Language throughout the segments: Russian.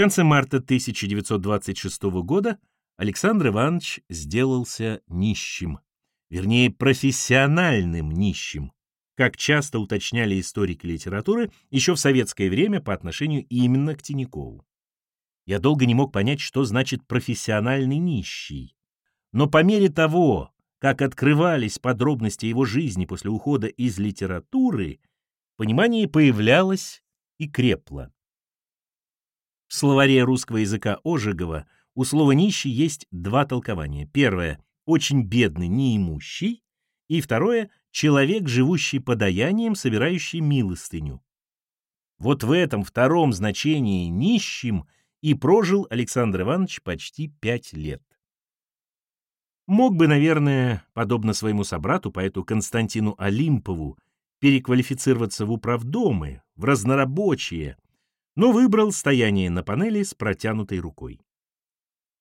конце марта 1926 года Александр Иванович сделался нищим, вернее, профессиональным нищим, как часто уточняли историки литературы еще в советское время по отношению именно к Тиньякову. Я долго не мог понять, что значит профессиональный нищий. Но по мере того, как открывались подробности его жизни после ухода из литературы, понимание появлялось и крепло. В словаре русского языка Ожегова у слова «нищий» есть два толкования. Первое — очень бедный, неимущий, и второе — человек, живущий подаянием, собирающий милостыню. Вот в этом втором значении «нищим» и прожил Александр Иванович почти пять лет. Мог бы, наверное, подобно своему собрату, поэту Константину Олимпову, переквалифицироваться в управдомы, в разнорабочие, но выбрал стояние на панели с протянутой рукой.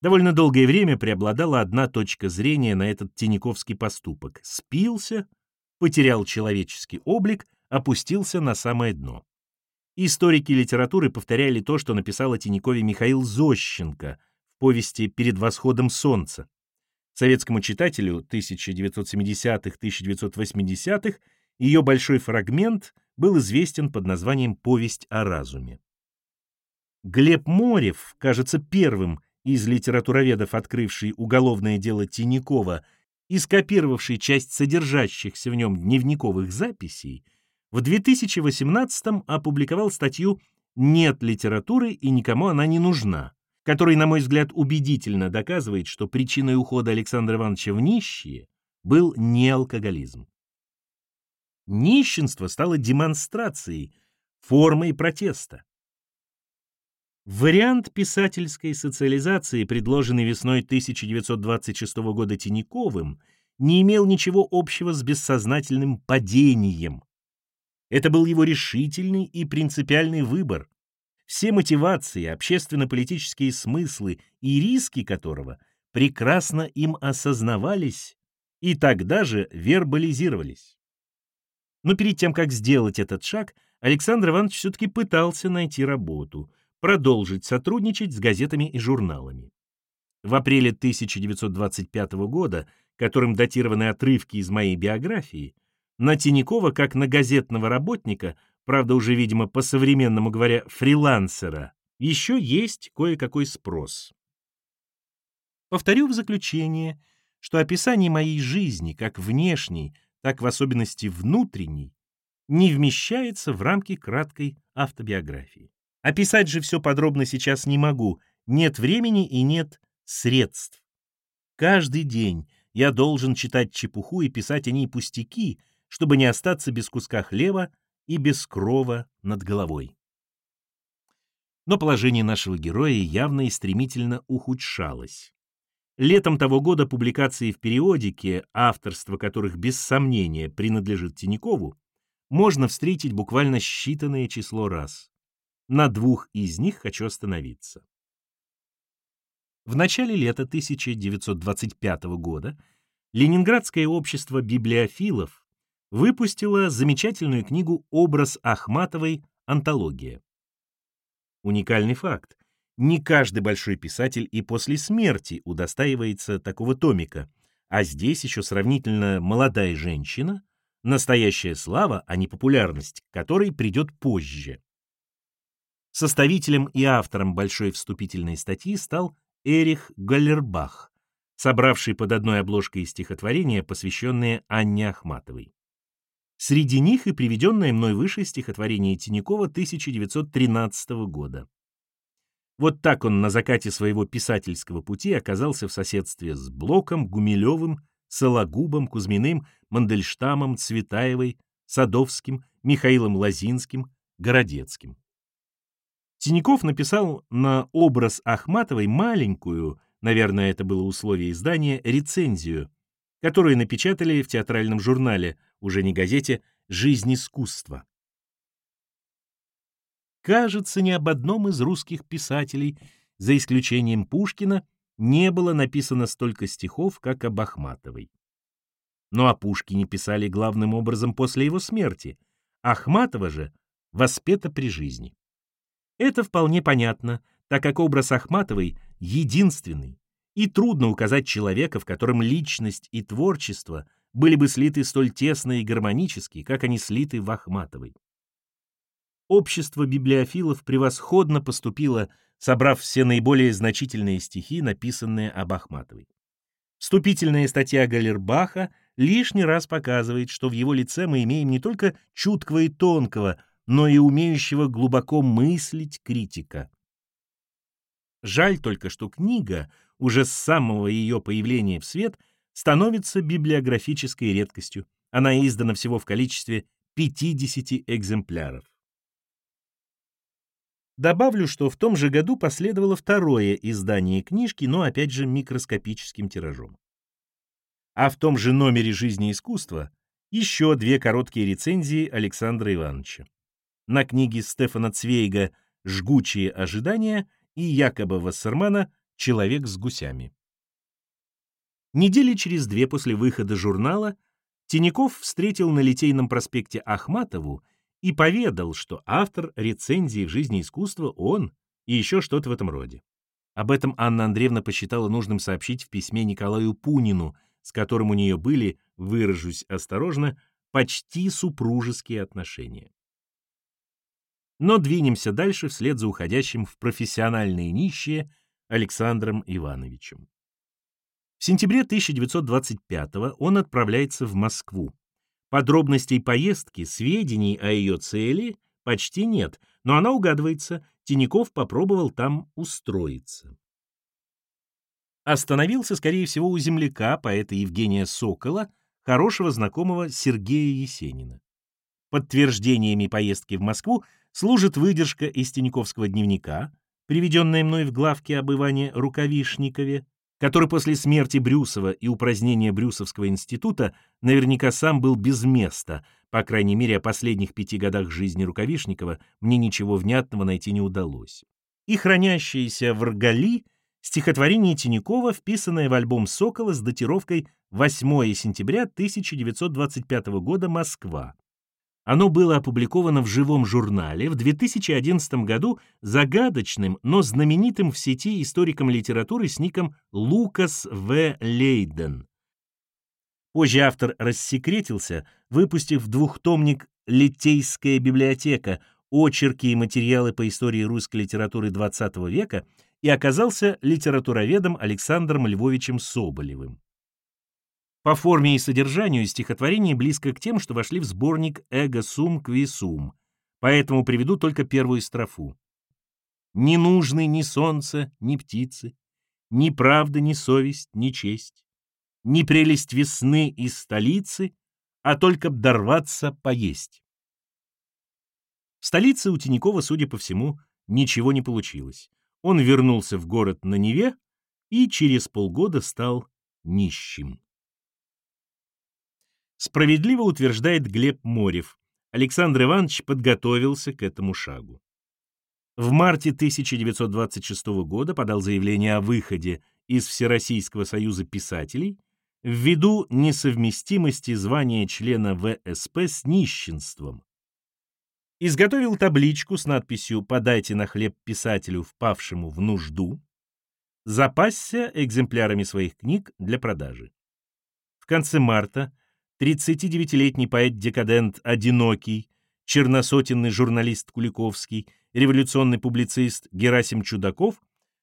Довольно долгое время преобладала одна точка зрения на этот тиниковский поступок. Спился, потерял человеческий облик, опустился на самое дно. Историки литературы повторяли то, что написал о Тиньякове Михаил Зощенко в повести «Перед восходом солнца». Советскому читателю 1970-1980-х ее большой фрагмент был известен под названием «Повесть о разуме». Глеб Морев, кажется, первым из литературоведов, открывший уголовное дело Тинякова и скопировавший часть содержащихся в нем дневниковых записей, в 2018-м опубликовал статью «Нет литературы и никому она не нужна», который, на мой взгляд, убедительно доказывает, что причиной ухода Александра Ивановича в нищие был не алкоголизм. Нищенство стало демонстрацией, формой протеста. Вариант писательской социализации, предложенный весной 1926 года Тиньяковым, не имел ничего общего с бессознательным падением. Это был его решительный и принципиальный выбор, все мотивации, общественно-политические смыслы и риски которого прекрасно им осознавались и тогда же вербализировались. Но перед тем, как сделать этот шаг, Александр Иванович все-таки пытался найти работу, продолжить сотрудничать с газетами и журналами. В апреле 1925 года, которым датированы отрывки из моей биографии, на Тинякова, как на газетного работника, правда уже, видимо, по-современному говоря, фрилансера, еще есть кое-какой спрос. Повторю в заключение, что описание моей жизни, как внешней, так в особенности внутренней, не вмещается в рамки краткой автобиографии. Описать же все подробно сейчас не могу, нет времени и нет средств. Каждый день я должен читать чепуху и писать о ней пустяки, чтобы не остаться без куска хлеба и без крова над головой. Но положение нашего героя явно и стремительно ухудшалось. Летом того года публикации в периодике, авторство которых без сомнения принадлежит Тиньякову, можно встретить буквально считанное число раз. На двух из них хочу остановиться. В начале лета 1925 года Ленинградское общество библиофилов выпустила замечательную книгу «Образ Ахматовой. Антология». Уникальный факт. Не каждый большой писатель и после смерти удостаивается такого томика, а здесь еще сравнительно молодая женщина, настоящая слава, а не популярность, которой придет позже. Составителем и автором большой вступительной статьи стал Эрих Галлербах, собравший под одной обложкой стихотворения, посвященные Анне Ахматовой. Среди них и приведенное мной выше стихотворение Тинякова 1913 года. Вот так он на закате своего писательского пути оказался в соседстве с Блоком, Гумилевым, Сологубом, Кузьминым, Мандельштамом, Цветаевой, Садовским, Михаилом Лазинским, Городецким. Тиняков написал на образ Ахматовой маленькую, наверное, это было условие издания, рецензию, которую напечатали в театральном журнале, уже не газете, «Жизнь искусства». Кажется, ни об одном из русских писателей, за исключением Пушкина, не было написано столько стихов, как об Ахматовой. Но о Пушкине писали главным образом после его смерти, Ахматова же воспета при жизни. Это вполне понятно, так как образ Ахматовой единственный, и трудно указать человека, в котором личность и творчество были бы слиты столь тесно и гармонически, как они слиты в Ахматовой. Общество библиофилов превосходно поступило, собрав все наиболее значительные стихи, написанные об Ахматовой. Вступительная статья Галербаха лишний раз показывает, что в его лице мы имеем не только чуткого и тонкого, но и умеющего глубоко мыслить критика. Жаль только, что книга, уже с самого ее появления в свет, становится библиографической редкостью. Она издана всего в количестве 50 экземпляров. Добавлю, что в том же году последовало второе издание книжки, но опять же микроскопическим тиражом. А в том же номере «Жизни искусства» еще две короткие рецензии Александра Ивановича. На книге Стефана Цвейга «Жгучие ожидания» и Якоба Вассермана «Человек с гусями». Недели через две после выхода журнала Тиняков встретил на Литейном проспекте Ахматову и поведал, что автор рецензии в жизни искусства он и еще что-то в этом роде. Об этом Анна Андреевна посчитала нужным сообщить в письме Николаю Пунину, с которым у нее были, выражусь осторожно, почти супружеские отношения. Но двинемся дальше вслед за уходящим в профессиональные нищие Александром Ивановичем. В сентябре 1925 он отправляется в Москву, Подробностей поездки, сведений о ее цели почти нет, но она угадывается, Тиняков попробовал там устроиться. Остановился, скорее всего, у земляка, поэта Евгения Сокола, хорошего знакомого Сергея Есенина. Подтверждениями поездки в Москву служит выдержка из Тиньковского дневника, приведенная мной в главке об Иване Рукавишникове, который после смерти Брюсова и упразднения Брюсовского института наверняка сам был без места, по крайней мере, о последних пяти годах жизни Рукавишникова мне ничего внятного найти не удалось. И хранящееся в Ргали стихотворение Тинякова, вписанное в альбом «Сокола» с датировкой 8 сентября 1925 года «Москва». Оно было опубликовано в живом журнале в 2011 году загадочным, но знаменитым в сети историком литературы с ником Лукас В. Лейден. Позже автор рассекретился, выпустив двухтомник «Литейская библиотека. Очерки и материалы по истории русской литературы XX века» и оказался литературоведом Александром Львовичем Соболевым. По форме и содержанию стихотворение близко к тем, что вошли в сборник «Эго сум квисум», поэтому приведу только первую строфу. «Не нужны ни солнце, ни птицы, ни правда, ни совесть, ни честь, ни прелесть весны из столицы, а только б дорваться поесть». В столице у Тинякова, судя по всему, ничего не получилось. Он вернулся в город на Неве и через полгода стал нищим. Справедливо утверждает Глеб Морев. Александр Иванович подготовился к этому шагу. В марте 1926 года подал заявление о выходе из Всероссийского союза писателей ввиду несовместимости звания члена ВСП с нищенством. Изготовил табличку с надписью «Подайте на хлеб писателю, впавшему в нужду», запасся экземплярами своих книг для продажи. В конце марта 39-летний поэт-декадент «Одинокий», черносотенный журналист Куликовский, революционный публицист Герасим Чудаков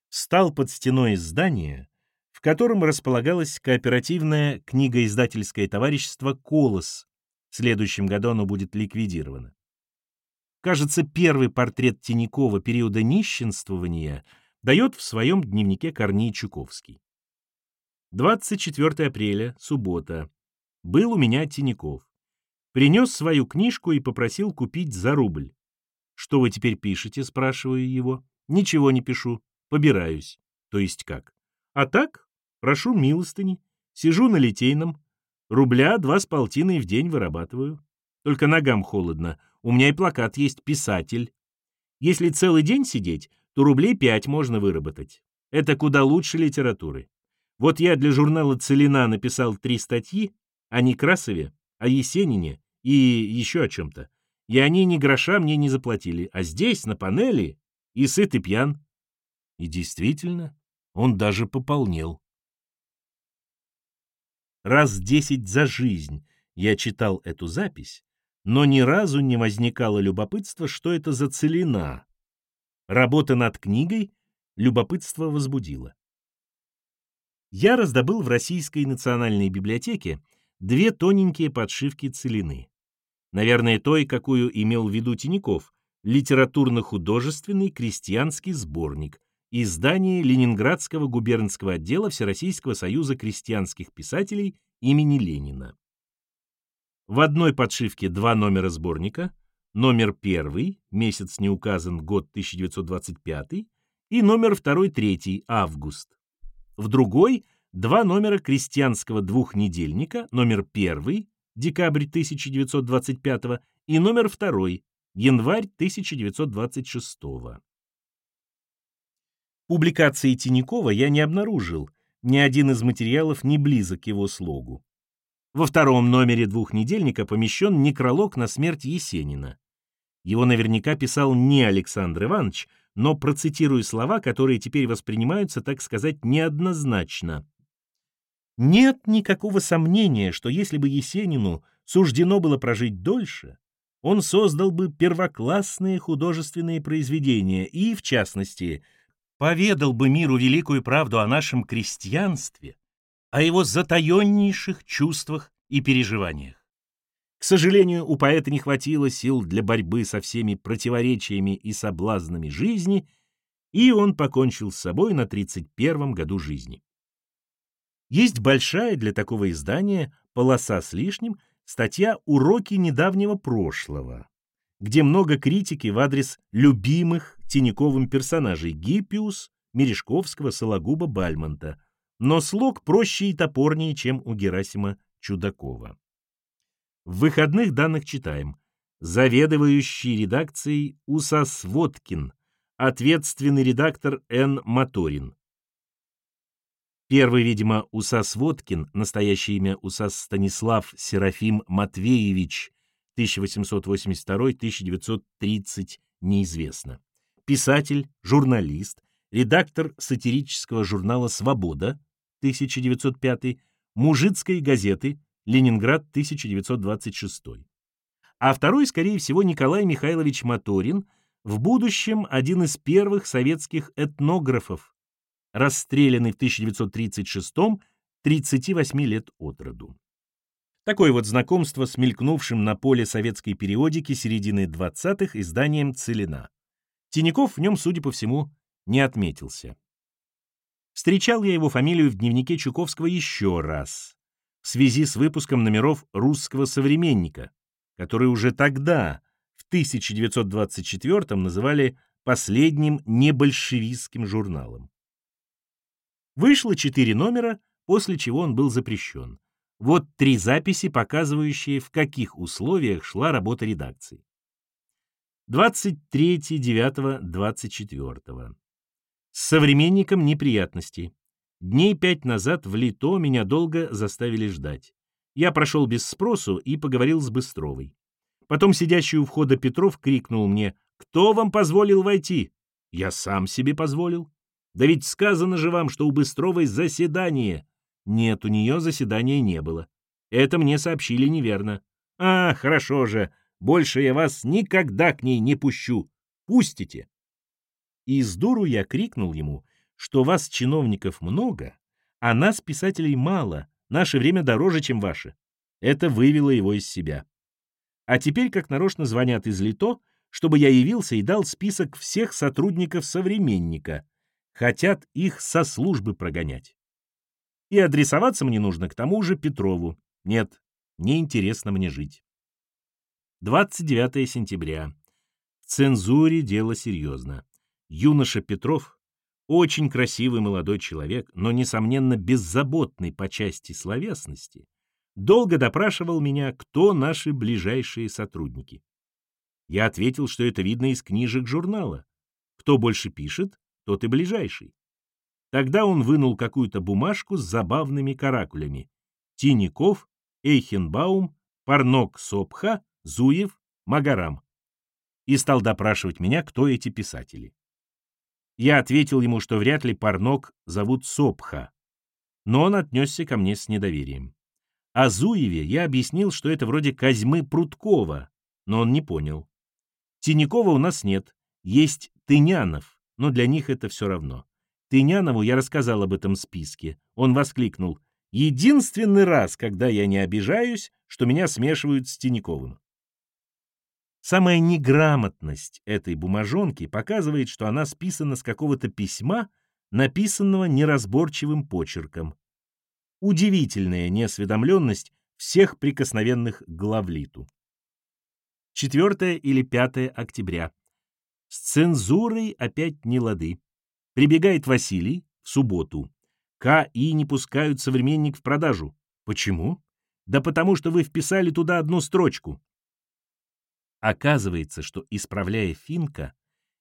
стал под стеной здания, в котором располагалось кооперативное книгоиздательское товарищество «Колос». В следующем году оно будет ликвидировано. Кажется, первый портрет Тинякова периода нищенствования дает в своем дневнике Корней Чуковский. 24 апреля, суббота. Был у меня Тиняков. Принес свою книжку и попросил купить за рубль. «Что вы теперь пишете?» — спрашиваю его. «Ничего не пишу. Побираюсь». «То есть как?» «А так? Прошу милостыни. Сижу на литейном. Рубля два с полтиной в день вырабатываю. Только ногам холодно. У меня и плакат есть «Писатель». Если целый день сидеть, то рублей пять можно выработать. Это куда лучше литературы. Вот я для журнала «Целина» написал три статьи, о Некрасове, о Есенине и еще о чем-то. И они ни гроша мне не заплатили, а здесь, на панели, и сыт и пьян. И действительно, он даже пополнел. Раз десять за жизнь я читал эту запись, но ни разу не возникало любопытства, что это за целина. Работа над книгой любопытство возбудила. Я раздобыл в Российской национальной библиотеке две тоненькие подшивки целины. Наверное, той, какую имел в виду Тиняков, литературно-художественный крестьянский сборник, издание Ленинградского губернского отдела Всероссийского союза крестьянских писателей имени Ленина. В одной подшивке два номера сборника, номер первый, месяц не указан, год 1925, и номер второй-третий, август. В другой два номера крестьянского двухнедельника, номер первый, декабрь 1925, и номер второй, январь 1926. Публикации Тинякова я не обнаружил, ни один из материалов не близок к его слогу. Во втором номере двухнедельника помещен некролог на смерть Есенина. Его наверняка писал не Александр Иванович, но процитирую слова, которые теперь воспринимаются, так сказать, неоднозначно. Нет никакого сомнения, что если бы Есенину суждено было прожить дольше, он создал бы первоклассные художественные произведения и, в частности, поведал бы миру великую правду о нашем крестьянстве, о его затаеннейших чувствах и переживаниях. К сожалению, у поэта не хватило сил для борьбы со всеми противоречиями и соблазнами жизни, и он покончил с собой на 31-м году жизни. Есть большая для такого издания, полоса с лишним, статья «Уроки недавнего прошлого», где много критики в адрес любимых Тиняковым персонажей Гиппиус, Мережковского, Сологуба, Бальмонта, но слог проще и топорнее, чем у Герасима Чудакова. В выходных данных читаем. Заведующий редакцией Усас Водкин, ответственный редактор Н. Моторин. Первый, видимо, Усас Водкин, настоящее имя Усас Станислав Серафим Матвеевич, 1882-1930, неизвестно. Писатель, журналист, редактор сатирического журнала «Свобода» 1905, мужицкой газеты «Ленинград» 1926. А второй, скорее всего, Николай Михайлович Моторин, в будущем один из первых советских этнографов, расстрелянный в 1936 38 лет от роду. Такое вот знакомство с мелькнувшим на поле советской периодики середины 20-х изданием «Целина». Тиняков в нем, судя по всему, не отметился. Встречал я его фамилию в дневнике Чуковского еще раз, в связи с выпуском номеров «Русского современника», который уже тогда, в 1924 называли последним небольшевистским журналом. Вышло четыре номера, после чего он был запрещен. Вот три записи, показывающие, в каких условиях шла работа редакции. 23.9.24. С современником неприятности. Дней пять назад в Лито меня долго заставили ждать. Я прошел без спросу и поговорил с Быстровой. Потом сидящий у входа Петров крикнул мне, «Кто вам позволил войти?» «Я сам себе позволил». «Да ведь сказано же вам, что у Быстровой заседание». Нет, у нее заседания не было. Это мне сообщили неверно. А, хорошо же, больше я вас никогда к ней не пущу. Пустите. И с дуру я крикнул ему, что вас, чиновников, много, а нас, писателей, мало, наше время дороже, чем ваше. Это вывело его из себя. А теперь, как нарочно, звонят из Лито, чтобы я явился и дал список всех сотрудников «Современника». Хотят их со службы прогонять. И адресоваться мне нужно к тому же Петрову. Нет, неинтересно мне жить. 29 сентября. В цензуре дело серьезно. Юноша Петров — очень красивый молодой человек, но, несомненно, беззаботный по части словесности, долго допрашивал меня, кто наши ближайшие сотрудники. Я ответил, что это видно из книжек журнала. Кто больше пишет, тот и ближайший. Тогда он вынул какую-то бумажку с забавными каракулями. Тиняков, Эйхенбаум, Парнок Сопха, Зуев, Магарам. И стал допрашивать меня, кто эти писатели. Я ответил ему, что вряд ли Парнок зовут Сопха, но он отнесся ко мне с недоверием. О Зуеве я объяснил, что это вроде Козьмы Пруткова, но он не понял. Тинякова у нас нет, есть Тынянов, но для них это все равно. Тынянову я рассказал об этом списке. Он воскликнул. «Единственный раз, когда я не обижаюсь, что меня смешивают с Тиняковым». Самая неграмотность этой бумажонки показывает, что она списана с какого-то письма, написанного неразборчивым почерком. Удивительная неосведомленность всех прикосновенных к главлиту. 4 или 5 октября. С цензурой опять не лады. Прибегает Василий в субботу. К и не пускают современник в продажу. Почему? Да потому что вы вписали туда одну строчку. Оказывается, что, исправляя Финка,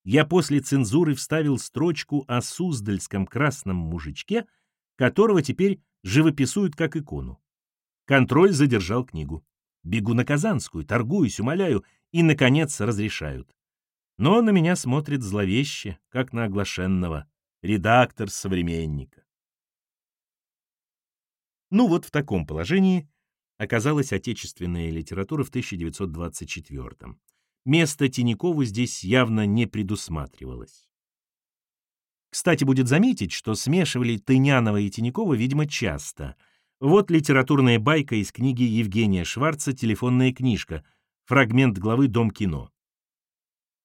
я после цензуры вставил строчку о суздальском красном мужичке, которого теперь живописуют как икону. Контроль задержал книгу. Бегу на Казанскую, торгуюсь, умоляю, и, наконец, разрешают. Но на меня смотрит зловеще, как на оглашенного, редактор современника. Ну вот в таком положении оказалась отечественная литература в 1924 -м. Место Тинякову здесь явно не предусматривалось. Кстати, будет заметить, что смешивали Тынянова и Тинякова, видимо, часто. Вот литературная байка из книги Евгения Шварца «Телефонная книжка», фрагмент главы «Дом кино».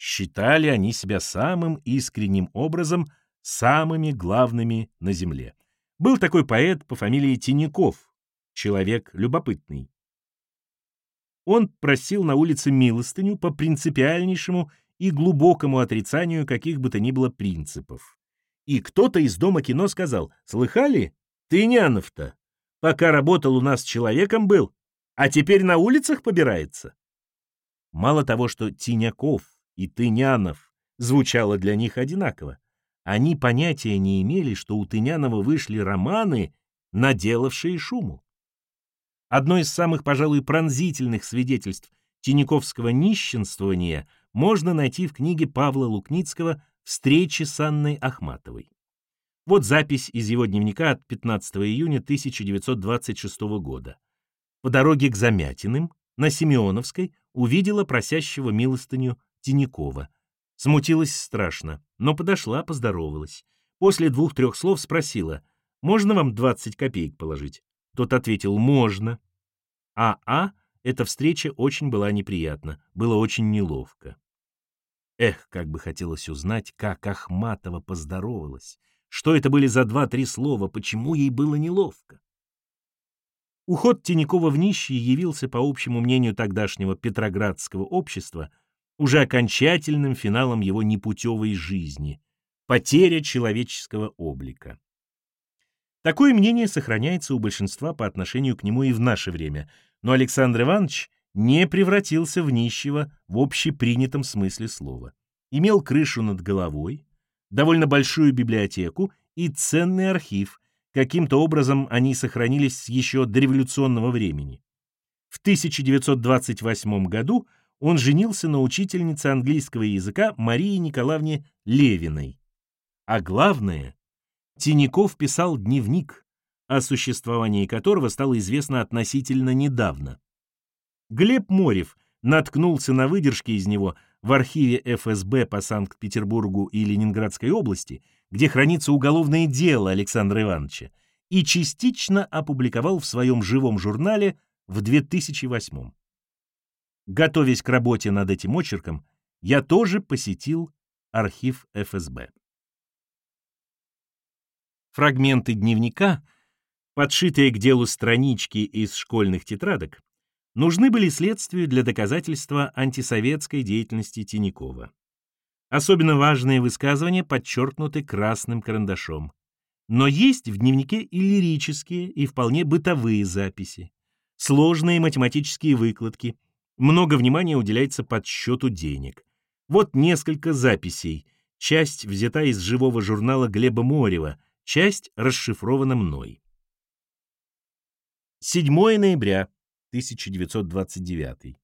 Считали они себя самым искренним образом самыми главными на земле. Был такой поэт по фамилии Тиняков, человек любопытный. Он просил на улице милостыню по принципиальнейшему и глубокому отрицанию каких бы то ни было принципов и кто-то из Дома кино сказал, «Слыхали? Тынянов-то, пока работал у нас человеком был, а теперь на улицах побирается». Мало того, что Тиняков и Тынянов звучало для них одинаково, они понятия не имели, что у Тынянова вышли романы, наделавшие шуму. Одно из самых, пожалуй, пронзительных свидетельств тиняковского нищенствования можно найти в книге Павла Лукницкого встречи с Анной Ахматовой. Вот запись из его дневника от 15 июня 1926 года. По дороге к Замятиным на Семеновской увидела просящего милостыню Тинякова. Смутилась страшно, но подошла, поздоровалась. После двух-трех слов спросила, «Можно вам 20 копеек положить?» Тот ответил, «Можно». А А эта встреча очень была неприятна, было очень неловко. Эх, как бы хотелось узнать, как Ахматова поздоровалась. Что это были за два-три слова, почему ей было неловко? Уход Тинякова в нищие явился, по общему мнению тогдашнего петроградского общества, уже окончательным финалом его непутевой жизни, потеря человеческого облика. Такое мнение сохраняется у большинства по отношению к нему и в наше время, но Александр Иванович не превратился в нищего в общепринятом смысле слова. Имел крышу над головой, довольно большую библиотеку и ценный архив, каким-то образом они сохранились еще до революционного времени. В 1928 году он женился на учительнице английского языка Марии Николаевне Левиной. А главное, Тиняков писал дневник, о существовании которого стало известно относительно недавно. Глеб Морев наткнулся на выдержки из него в архиве ФСБ по Санкт-Петербургу и Ленинградской области, где хранится уголовное дело Александра Ивановича, и частично опубликовал в своем живом журнале в 2008 Готовясь к работе над этим очерком, я тоже посетил архив ФСБ. Фрагменты дневника, подшитые к делу странички из школьных тетрадок, нужны были следствию для доказательства антисоветской деятельности Тинякова. Особенно важные высказывания подчеркнуты красным карандашом. Но есть в дневнике и лирические, и вполне бытовые записи, сложные математические выкладки, много внимания уделяется подсчету денег. Вот несколько записей, часть взята из живого журнала Глеба Морева, часть расшифрована мной. 7 ноября 1929.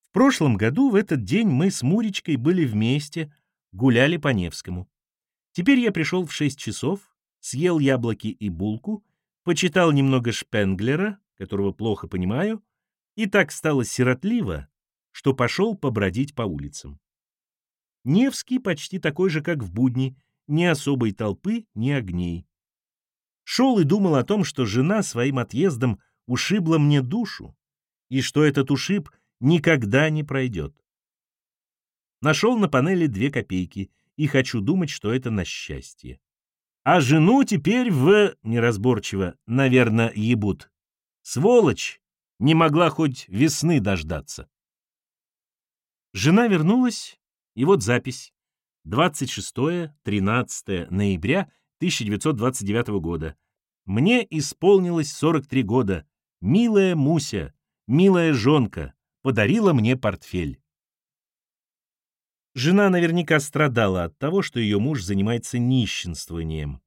В прошлом году в этот день мы с Муречкой были вместе, гуляли по Невскому. Теперь я пришел в шесть часов, съел яблоки и булку, почитал немного Шпенглера, которого плохо понимаю, и так стало сиротливо, что пошел побродить по улицам. Невский почти такой же, как в будни, ни особой толпы, ни огней. Шел и думал о том, что жена своим отъездом ушибла мне душу, и что этот ушиб никогда не пройдет. Нашел на панели две копейки, и хочу думать, что это на счастье. А жену теперь в... неразборчиво, наверное, ебут. Сволочь! Не могла хоть весны дождаться. Жена вернулась, и вот запись. 26-13 ноября 1929 года. Мне исполнилось 43 года. Милая Муся, милая жонка, подарила мне портфель. Жена наверняка страдала от того, что ее муж занимается нищенствованием.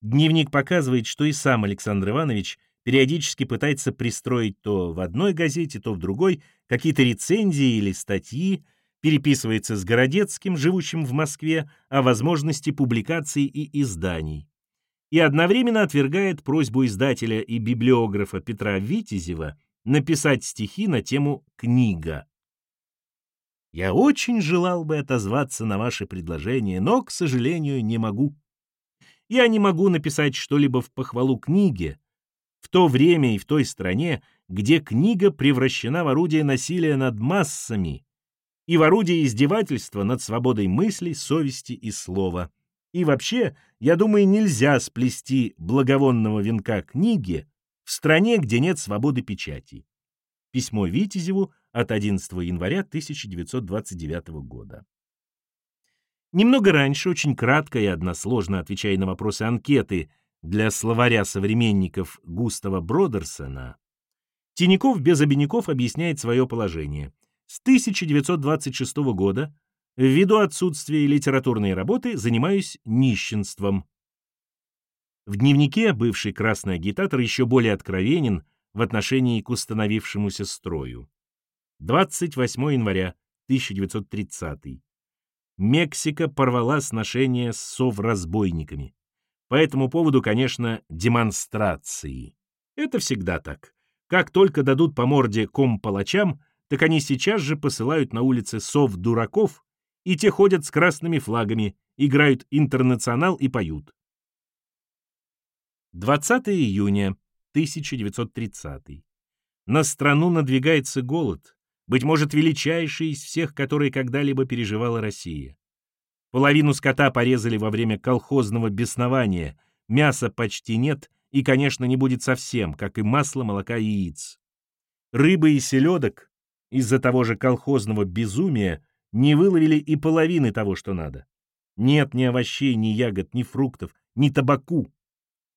Дневник показывает, что и сам Александр Иванович периодически пытается пристроить то в одной газете, то в другой какие-то рецензии или статьи, переписывается с Городецким, живущим в Москве, о возможности публикаций и изданий. И одновременно отвергает просьбу издателя и библиографа Петра Витязева написать стихи на тему «Книга». Я очень желал бы отозваться на ваше предложение, но, к сожалению, не могу. Я не могу написать что-либо в похвалу книге, в то время и в той стране, где книга превращена в орудие насилия над массами и в орудие издевательства над свободой мысли, совести и слова. И вообще, я думаю, нельзя сплести благовонного венка книги в стране, где нет свободы печати. Письмо Витязеву от 11 января 1929 года. Немного раньше, очень кратко и односложно отвечая на вопросы анкеты для словаря современников Густава Бродерсона, Тиняков без обиняков объясняет свое положение. С 1926 года, ввиду отсутствия литературной работы, занимаюсь нищенством. В дневнике бывший красный агитатор еще более откровенен в отношении к установившемуся строю. 28 января 1930. Мексика порвала сношения с совразбойниками. По этому поводу, конечно, демонстрации. Это всегда так. Как только дадут по морде ком-палачам, так они сейчас же посылают на улицы сов-дураков, и те ходят с красными флагами, играют интернационал и поют. 20 июня 1930. На страну надвигается голод, быть может, величайший из всех, которые когда-либо переживала Россия. Половину скота порезали во время колхозного беснования, мяса почти нет и, конечно, не будет совсем, как и масла, молока и яиц. Рыбы и селедок из-за того же колхозного безумия не выловили и половины того, что надо. Нет ни овощей, ни ягод, ни фруктов, ни табаку.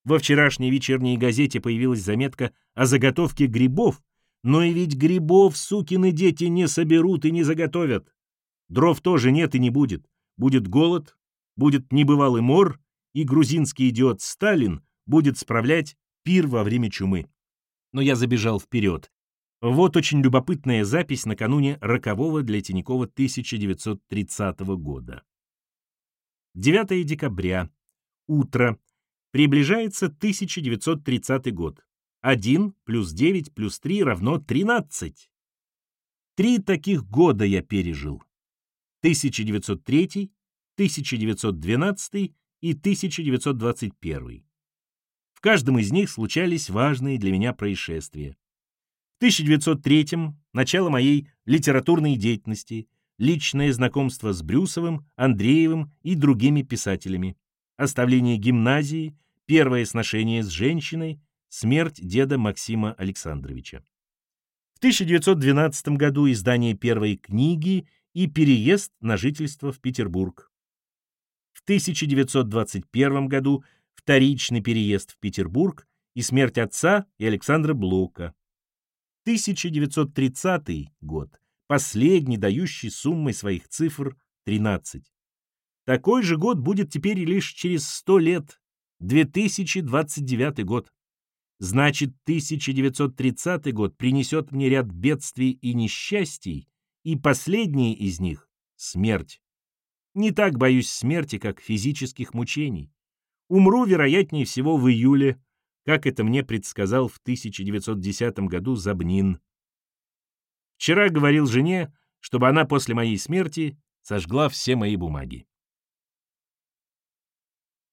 Во вчерашней вечерней газете появилась заметка о заготовке грибов, но и ведь грибов сукины дети не соберут и не заготовят. Дров тоже нет и не будет. Будет голод, будет небывалый мор, и грузинский идиот Сталин будет справлять пир во время чумы. Но я забежал вперед. Вот очень любопытная запись накануне рокового для Тинякова 1930 года. 9 декабря. Утро. Приближается 1930 год. 1 плюс 9 плюс 3 равно 13. Три таких года я пережил. 1903, 1912 и 1921. В каждом из них случались важные для меня происшествия. В 1903 начало моей литературной деятельности, личное знакомство с Брюсовым, Андреевым и другими писателями, оставление гимназии, первое сношение с женщиной, Смерть деда Максима Александровича. В 1912 году издание первой книги и переезд на жительство в Петербург. В 1921 году вторичный переезд в Петербург и смерть отца и Александра Блока. 1930 год, последний дающий суммой своих цифр 13. Такой же год будет теперь лишь через 100 лет, 2029 год. Значит, 1930 год принесет мне ряд бедствий и несчастий, и последнее из них — смерть. Не так боюсь смерти, как физических мучений. Умру, вероятнее всего, в июле, как это мне предсказал в 1910 году Забнин. Вчера говорил жене, чтобы она после моей смерти сожгла все мои бумаги.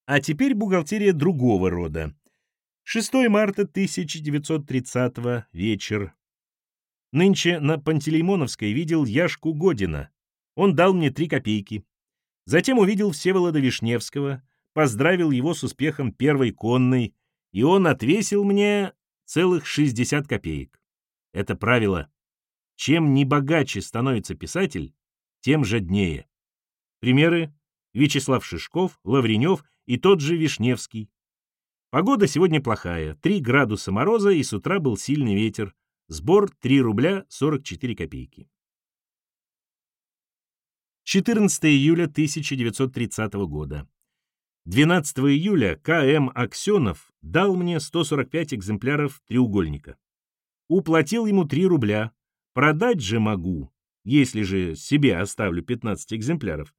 А теперь бухгалтерия другого рода. 6 марта 1930 вечер. Нынче на Пантелеймоновской видел Яшку Година. Он дал мне три копейки. Затем увидел Всеволода Вишневского, поздравил его с успехом первой конной, и он отвесил мне целых 60 копеек. Это правило. Чем не богаче становится писатель, тем жаднее. Примеры — Вячеслав Шишков, Лавренев и тот же Вишневский. Погода сегодня плохая, 3 градуса мороза и с утра был сильный ветер. Сбор 3 рубля 44 копейки. 14 июля 1930 года. 12 июля К.М. Аксенов дал мне 145 экземпляров треугольника. Уплатил ему 3 рубля. Продать же могу, если же себе оставлю 15 экземпляров,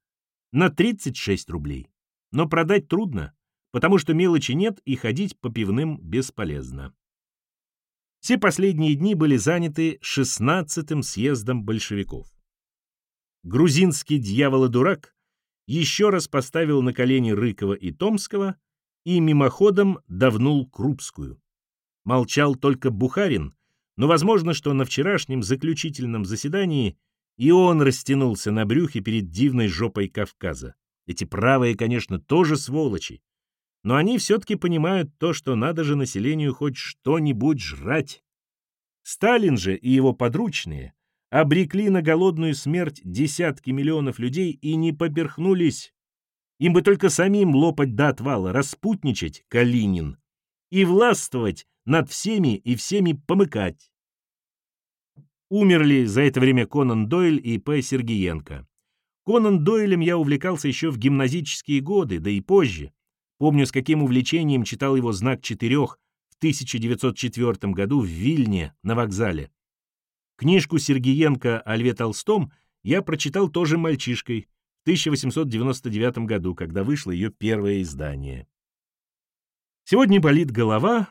на 36 рублей. Но продать трудно, потому что мелочи нет и ходить по пивным бесполезно. Все последние дни были заняты 16-м съездом большевиков. Грузинский дьявол-дурак еще раз поставил на колени Рыкова и Томского и мимоходом давнул Крупскую. Молчал только Бухарин, но возможно, что на вчерашнем заключительном заседании и он растянулся на брюхе перед дивной жопой Кавказа. Эти правые, конечно, тоже сволочи, но они все-таки понимают то, что надо же населению хоть что-нибудь жрать. Сталин же и его подручные обрекли на голодную смерть десятки миллионов людей и не поперхнулись. Им бы только самим лопать до отвала, распутничать, Калинин, и властвовать над всеми и всеми помыкать. Умерли за это время Конан Дойль и П. Сергиенко. Конан Дойлем я увлекался еще в гимназические годы, да и позже. Помню, с каким увлечением читал его «Знак четырех» в 1904 году в Вильне на вокзале. Книжку Сергиенко о Льве Толстом я прочитал тоже мальчишкой в 1899 году, когда вышло ее первое издание. Сегодня болит голова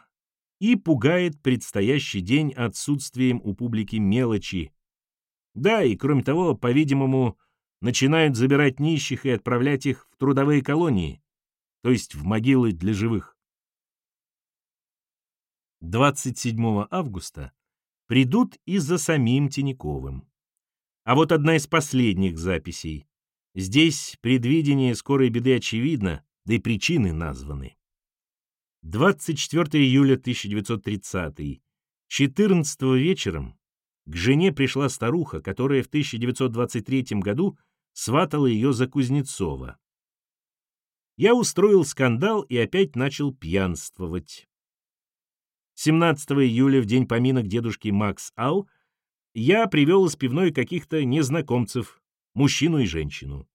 и пугает предстоящий день отсутствием у публики мелочи. Да, и кроме того, по-видимому, начинают забирать нищих и отправлять их в трудовые колонии, то есть в могилы для живых. 27 августа придут и за самим Тиньковым. А вот одна из последних записей. Здесь предвидение скорой беды очевидно, да и причины названы. 24 июля 1930 14 вечером к жене пришла старуха, которая в 1923 году сватала ее за Кузнецова. Я устроил скандал и опять начал пьянствовать. 17 июля, в день поминок дедушки Макс Ал, я привел из пивной каких-то незнакомцев, мужчину и женщину.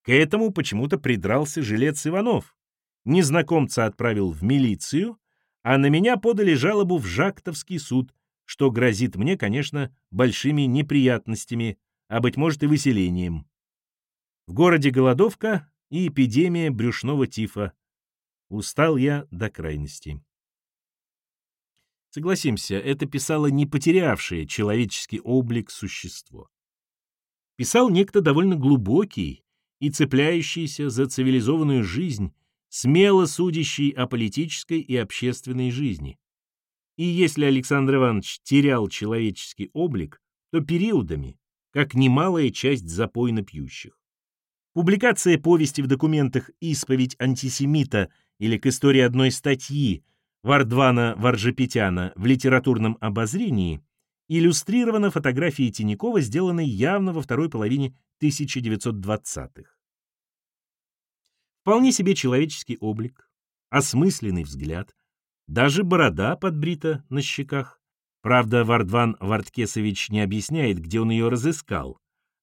К этому почему-то придрался жилец Иванов. Незнакомца отправил в милицию, а на меня подали жалобу в Жактовский суд, что грозит мне, конечно, большими неприятностями, а, быть может, и выселением. В городе голодовка и эпидемия брюшного тифа. Устал я до крайности. Согласимся, это писало не потерявшее человеческий облик существо. Писал некто довольно глубокий и цепляющийся за цивилизованную жизнь, смело судящий о политической и общественной жизни. И если Александр Иванович терял человеческий облик, то периодами, как немалая часть запойно пьющих. Публикация повести в документах «Исповедь антисемита» или к истории одной статьи Вардвана Варжепетяна в литературном обозрении иллюстрирована фотографией Тинякова, сделанной явно во второй половине 1920-х. Вполне себе человеческий облик, осмысленный взгляд, даже борода подбрита на щеках. Правда, Вардван Варткесович не объясняет, где он ее разыскал,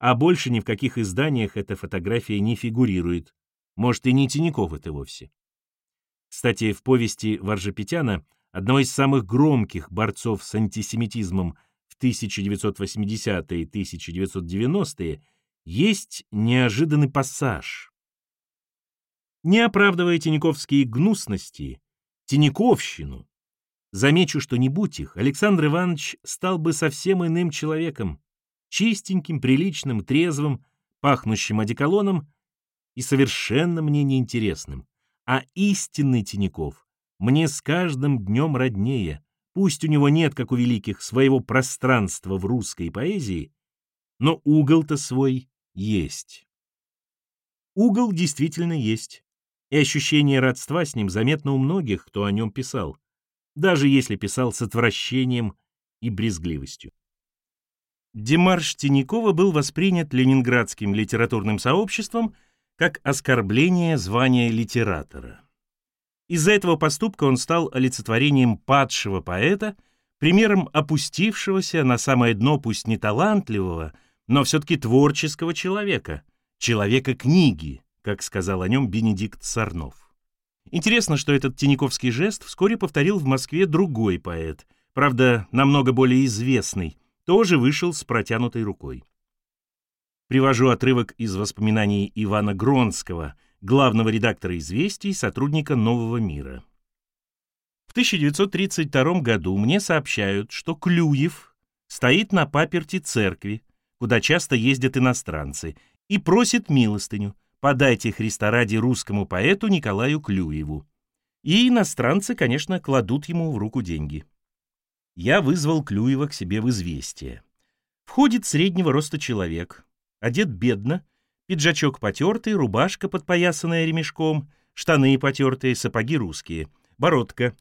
а больше ни в каких изданиях эта фотография не фигурирует. Может, и не Тиняков это вовсе. Кстати, в повести Варжапетяна, одного из самых громких борцов с антисемитизмом в 1980-е и 1990-е, есть неожиданный пассаж. Не оправдывая тиняковские гнусности, тиняковщину, замечу, что не будь их, Александр Иванович стал бы совсем иным человеком, чистеньким, приличным, трезвым, пахнущим одеколоном и совершенно мне неинтересным. А истинный Тиняков мне с каждым днем роднее. Пусть у него нет, как у великих, своего пространства в русской поэзии, но угол-то свой есть. Угол действительно есть, и ощущение родства с ним заметно у многих, кто о нем писал, даже если писал с отвращением и брезгливостью. Демарш Тинякова был воспринят ленинградским литературным сообществом как оскорбление звания литератора. Из-за этого поступка он стал олицетворением падшего поэта, примером опустившегося на самое дно пусть не талантливого, но все-таки творческого человека, человека книги, как сказал о нем Бенедикт Сарнов. Интересно, что этот Тиниковский жест вскоре повторил в Москве другой поэт, правда, намного более известный, тоже вышел с протянутой рукой. Привожу отрывок из воспоминаний Ивана Гронского, главного редактора «Известий», сотрудника «Нового мира». В 1932 году мне сообщают, что Клюев стоит на паперти церкви, куда часто ездят иностранцы, и просит милостыню «подайте Христа ради русскому поэту Николаю Клюеву». И иностранцы, конечно, кладут ему в руку деньги. Я вызвал Клюева к себе в известие. Входит среднего роста человек, одет бедно, пиджачок потертый, рубашка подпоясанная ремешком, штаны потертые, сапоги русские, бородка.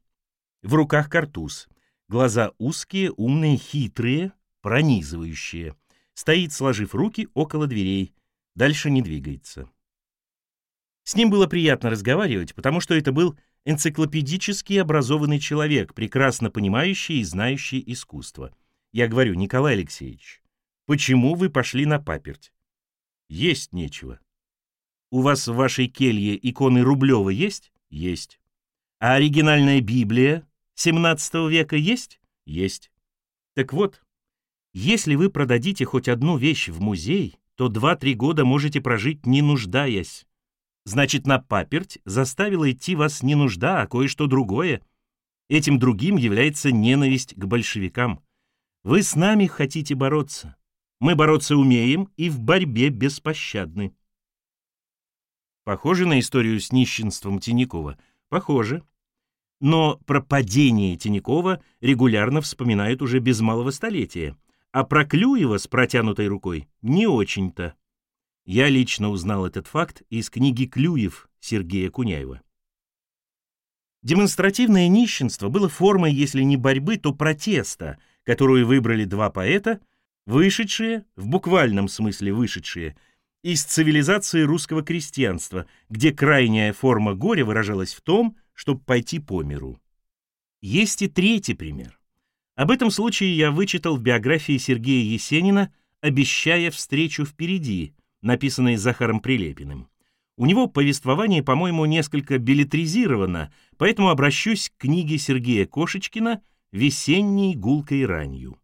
В руках картуз. Глаза узкие, умные, хитрые, пронизывающие стоит, сложив руки около дверей, дальше не двигается. С ним было приятно разговаривать, потому что это был энциклопедически образованный человек, прекрасно понимающий и знающий искусство. Я говорю, Николай Алексеевич, почему вы пошли на паперть? Есть нечего. У вас в вашей келье иконы Рублева есть? Есть. А оригинальная Библия 17 века есть? Есть. Так вот, если вы продадите хоть одну вещь в музей, то 2-3 года можете прожить не нуждаясь. Значит, на паперть заставила идти вас не нужда, а кое-что другое. Этим другим является ненависть к большевикам. Вы с нами хотите бороться. Мы бороться умеем и в борьбе беспощадны. Похоже на историю с нищенством Тинякова? Похоже. Но про падение Тинякова регулярно вспоминают уже без малого столетия а про Клюева с протянутой рукой не очень-то. Я лично узнал этот факт из книги «Клюев» Сергея Куняева. Демонстративное нищенство было формой, если не борьбы, то протеста, которую выбрали два поэта, вышедшие, в буквальном смысле вышедшие, из цивилизации русского крестьянства, где крайняя форма горя выражалась в том, чтобы пойти по миру. Есть и третий пример. Об этом случае я вычитал в биографии Сергея Есенина «Обещая встречу впереди», написанной Захаром Прилепиным. У него повествование, по-моему, несколько билетризировано, поэтому обращусь к книге Сергея Кошечкина «Весенней гулкой ранью».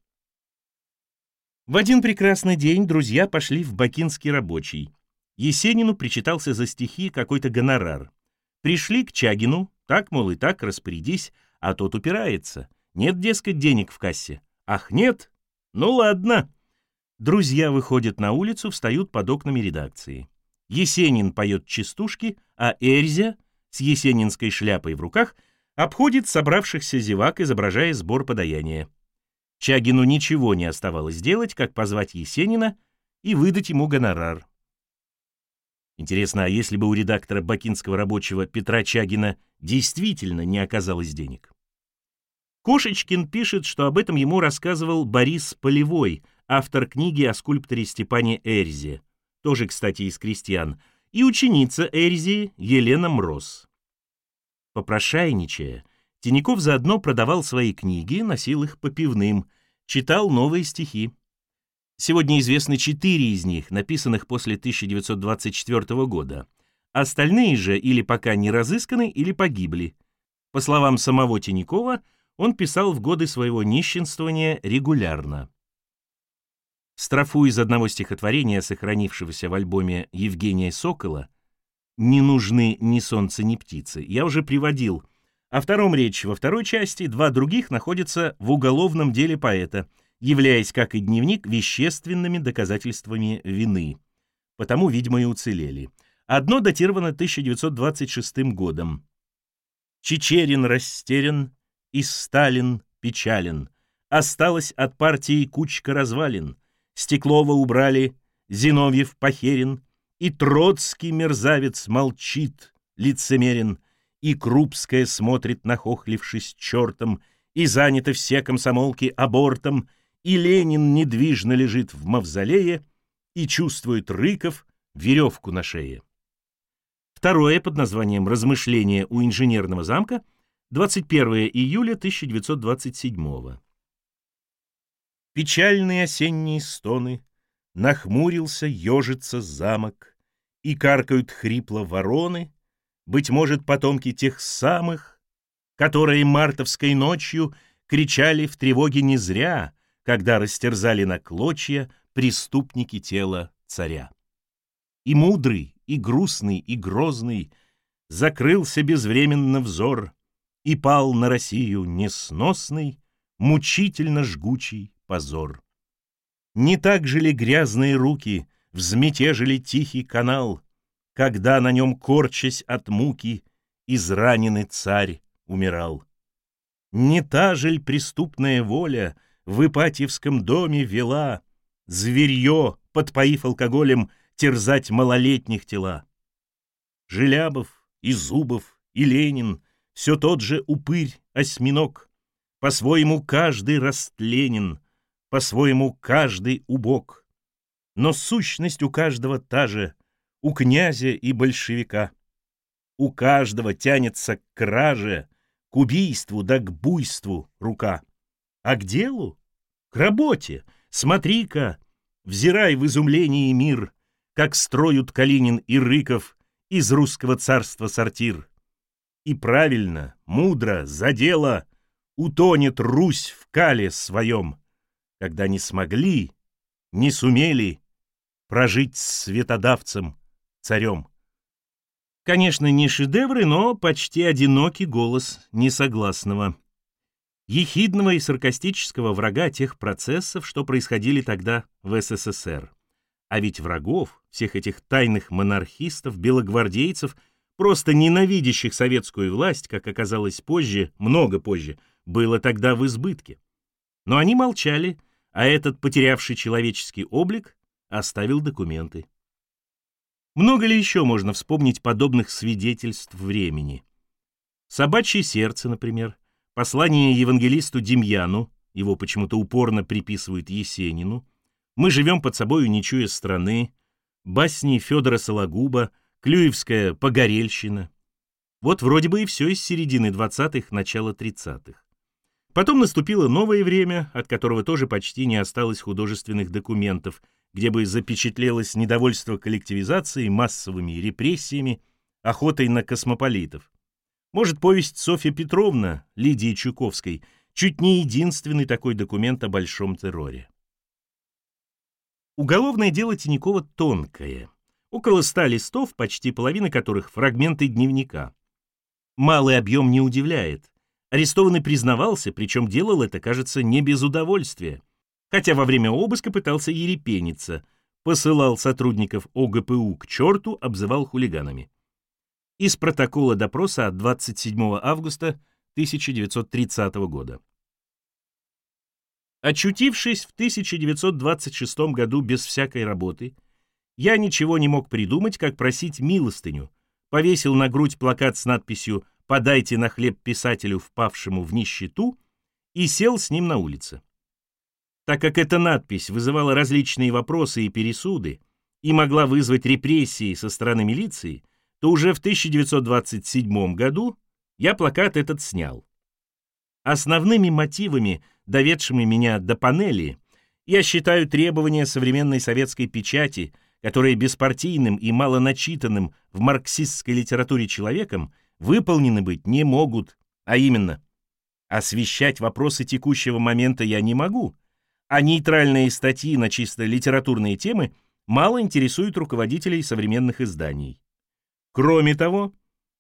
В один прекрасный день друзья пошли в Бакинский рабочий. Есенину причитался за стихи какой-то гонорар. Пришли к Чагину, так, мол, и так, распорядись, а тот упирается — нет, дескать, денег в кассе. Ах, нет? Ну ладно. Друзья выходят на улицу, встают под окнами редакции. Есенин поет частушки, а Эрзя с есенинской шляпой в руках обходит собравшихся зевак, изображая сбор подаяния. Чагину ничего не оставалось делать, как позвать Есенина и выдать ему гонорар. Интересно, а если бы у редактора бакинского рабочего Петра Чагина действительно не оказалось денег? Кошечкин пишет, что об этом ему рассказывал Борис Полевой, автор книги о скульпторе Степане Эрзе, тоже, кстати, из крестьян, и ученица Эрзи Елена Мроз. Попрошайничая, Тиняков заодно продавал свои книги, носил их по пивным, читал новые стихи. Сегодня известны четыре из них, написанных после 1924 года. Остальные же или пока не разысканы, или погибли. По словам самого Тинякова, он писал в годы своего нищенствования регулярно. Строфу из одного стихотворения, сохранившегося в альбоме Евгения Сокола, «Не нужны ни солнце, ни птицы», я уже приводил. О втором речь во второй части, два других находятся в уголовном деле поэта, являясь, как и дневник, вещественными доказательствами вины. Потому, видимо, и уцелели. Одно датировано 1926 годом. Чечерин растерян, и Сталин печален. Осталось от партии кучка развалин. Стеклова убрали, Зиновьев похерен, и Троцкий мерзавец молчит, лицемерен, и Крупская смотрит, нахохлившись чертом, и заняты все комсомолки абортом, и Ленин недвижно лежит в мавзолее и чувствует Рыков веревку на шее. Второе под названием «Размышления у инженерного замка» 21 июля 1927 Печальные осенние стоны, Нахмурился, ежится замок, И каркают хрипло вороны, Быть может, потомки тех самых, Которые мартовской ночью Кричали в тревоге не зря, Когда растерзали на клочья Преступники тела царя. И мудрый, и грустный, и грозный Закрылся безвременно взор И пал на Россию несносный, Мучительно жгучий позор. Не так же ли грязные руки взметежили тихий канал, Когда на нем, корчась от муки, израненный царь умирал? Не та же ли преступная воля в Ипатьевском доме вела Зверье, подпоив алкоголем, терзать малолетних тела? Желябов и Зубов и Ленин, все тот же упырь-осьминог, По-своему каждый растленен — по-своему каждый убог. Но сущность у каждого та же, у князя и большевика. У каждого тянется к краже, к убийству да к буйству рука. А к делу? К работе. Смотри-ка, взирай в изумлении мир, как строят Калинин и Рыков из русского царства сортир. И правильно, мудро, за дело утонет Русь в кале своем когда не смогли, не сумели прожить с светодавцем, царем. Конечно, не шедевры, но почти одинокий голос несогласного. Ехидного и саркастического врага тех процессов, что происходили тогда в СССР. А ведь врагов, всех этих тайных монархистов, белогвардейцев, просто ненавидящих советскую власть, как оказалось позже, много позже, было тогда в избытке. Но они молчали, а этот, потерявший человеческий облик, оставил документы. Много ли еще можно вспомнить подобных свидетельств времени? «Собачье сердце», например, послание евангелисту Демьяну, его почему-то упорно приписывают Есенину, «Мы живем под собою, не чуя страны», басни Федора Сологуба, Клюевская «Погорельщина». Вот вроде бы и все из середины 20-х, начала 30-х. Потом наступило новое время, от которого тоже почти не осталось художественных документов, где бы запечатлелось недовольство коллективизацией, массовыми репрессиями, охотой на космополитов. Может, повесть Софья Петровна Лидии Чуковской чуть не единственный такой документ о большом терроре. Уголовное дело Тинякова тонкое. Около ста листов, почти половина которых фрагменты дневника. Малый объем не удивляет. Арестованный признавался, причем делал это, кажется, не без удовольствия. Хотя во время обыска пытался ерепениться, посылал сотрудников ОГПУ к черту, обзывал хулиганами. Из протокола допроса от 27 августа 1930 года. Очутившись в 1926 году без всякой работы, я ничего не мог придумать, как просить милостыню. Повесил на грудь плакат с надписью подайте на хлеб писателю, впавшему в нищету, и сел с ним на улице. Так как эта надпись вызывала различные вопросы и пересуды и могла вызвать репрессии со стороны милиции, то уже в 1927 году я плакат этот снял. Основными мотивами, доведшими меня до панели, я считаю требования современной советской печати, которые беспартийным и малоначитанным в марксистской литературе человеком выполнены быть не могут, а именно, освещать вопросы текущего момента я не могу, а нейтральные статьи на чисто литературные темы мало интересуют руководителей современных изданий. Кроме того,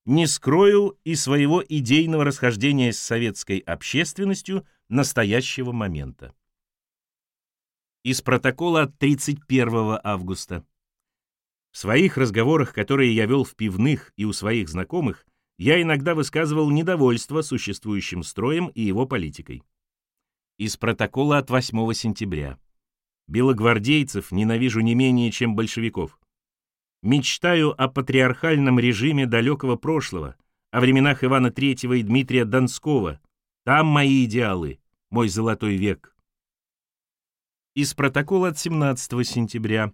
не скрою и своего идейного расхождения с советской общественностью настоящего момента. Из протокола от 31 августа. В своих разговорах, которые я вел в пивных и у своих знакомых, я иногда высказывал недовольство существующим строем и его политикой. Из протокола от 8 сентября. Белогвардейцев ненавижу не менее, чем большевиков. Мечтаю о патриархальном режиме далекого прошлого, о временах Ивана III и Дмитрия Донского. Там мои идеалы, мой золотой век. Из протокола от 17 сентября.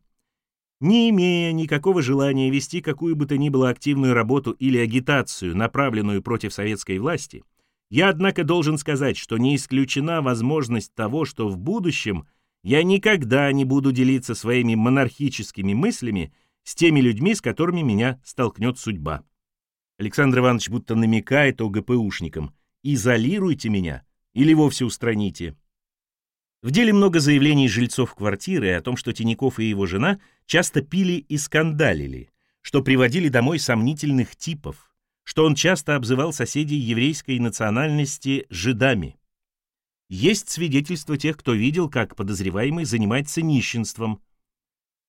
Не имея никакого желания вести какую бы то ни было активную работу или агитацию, направленную против советской власти, я, однако, должен сказать, что не исключена возможность того, что в будущем я никогда не буду делиться своими монархическими мыслями с теми людьми, с которыми меня столкнет судьба. Александр Иванович будто намекает ОГПУшникам «изолируйте меня или вовсе устраните». В деле много заявлений жильцов квартиры о том, что Тиняков и его жена часто пили и скандалили, что приводили домой сомнительных типов, что он часто обзывал соседей еврейской национальности «жидами». Есть свидетельства тех, кто видел, как подозреваемый занимается нищенством,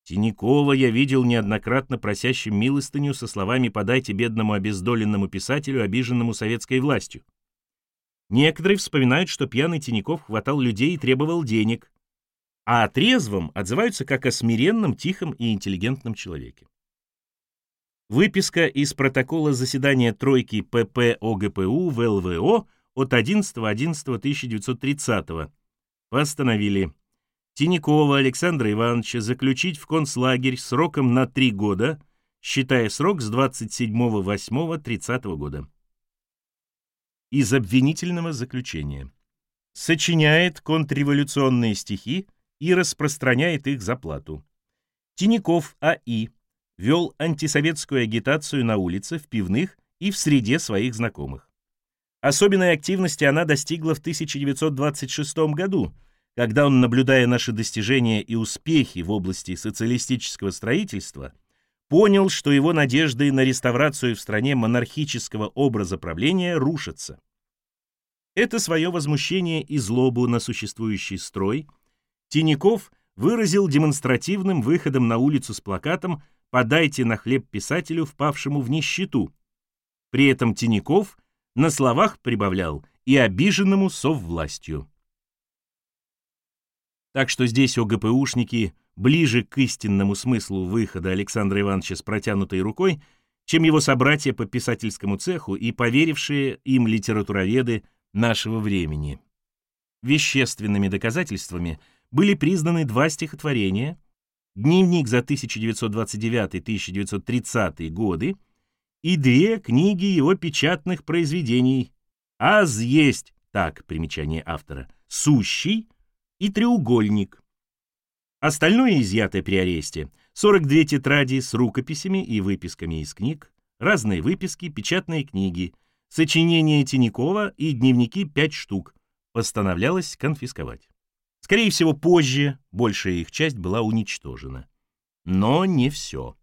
Тинякова я видел неоднократно просящим милостыню со словами «подайте бедному обездоленному писателю, обиженному советской властью». Некоторые вспоминают, что пьяный Тиняков хватал людей и требовал денег, а о трезвом отзываются как о смиренном, тихом и интеллигентном человеке. Выписка из протокола заседания тройки ПП ОГПУ в ЛВО от 11.11.1930 постановили Тинякова Александра Ивановича заключить в концлагерь сроком на три года, считая срок с 27.08.30 года. Из обвинительного заключения. Сочиняет контрреволюционные стихи и распространяет их за плату. Тиняков А.И. вел антисоветскую агитацию на улице, в пивных и в среде своих знакомых. Особенной активности она достигла в 1926 году, когда он, наблюдая наши достижения и успехи в области социалистического строительства, понял, что его надежды на реставрацию в стране монархического образа правления рушатся. Это свое возмущение и злобу на существующий строй Тиняков выразил демонстративным выходом на улицу с плакатом «Подайте на хлеб писателю, впавшему в нищету». При этом Тиняков на словах прибавлял и обиженному соввластью. Так что здесь ОГПУшники ближе к истинному смыслу выхода Александра Ивановича с протянутой рукой, чем его собратья по писательскому цеху и поверившие им литературоведы нашего времени. Вещественными доказательствами были признаны два стихотворения, дневник за 1929-1930 годы и две книги его печатных произведений «Аз есть», так, примечание автора, «Сущий», и треугольник. Остальное изъятое при аресте. 42 тетради с рукописями и выписками из книг, разные выписки, печатные книги, сочинения Тинякова и дневники 5 штук. Постановлялось конфисковать. Скорее всего, позже большая их часть была уничтожена. Но не все.